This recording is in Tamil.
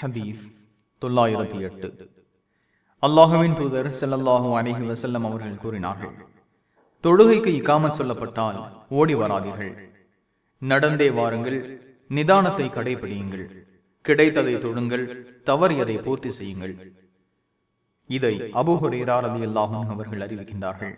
ஹதீஸ் தொள்ளாயிரத்தி எட்டு. அல்லாஹுவின் தூதர் ஸல்லல்லாஹு அலைஹி வசல்லம் அவர்கள் கூறினார்கள் தொழுகைக்கு இக்காமல் சொல்லப்பட்டால் ஓடி வராதீர்கள். நடந்தே வாருங்கள் நிதானத்தை கடைபிடியுங்கள். கிடைத்ததை தொழுங்கள் தவறியதை பூர்த்தி செய்யுங்கள். இதை அபூஹுரேரா ரலியல்லாஹு அன்ஹு அவர்கள் அறிவிக்கின்றார்கள்.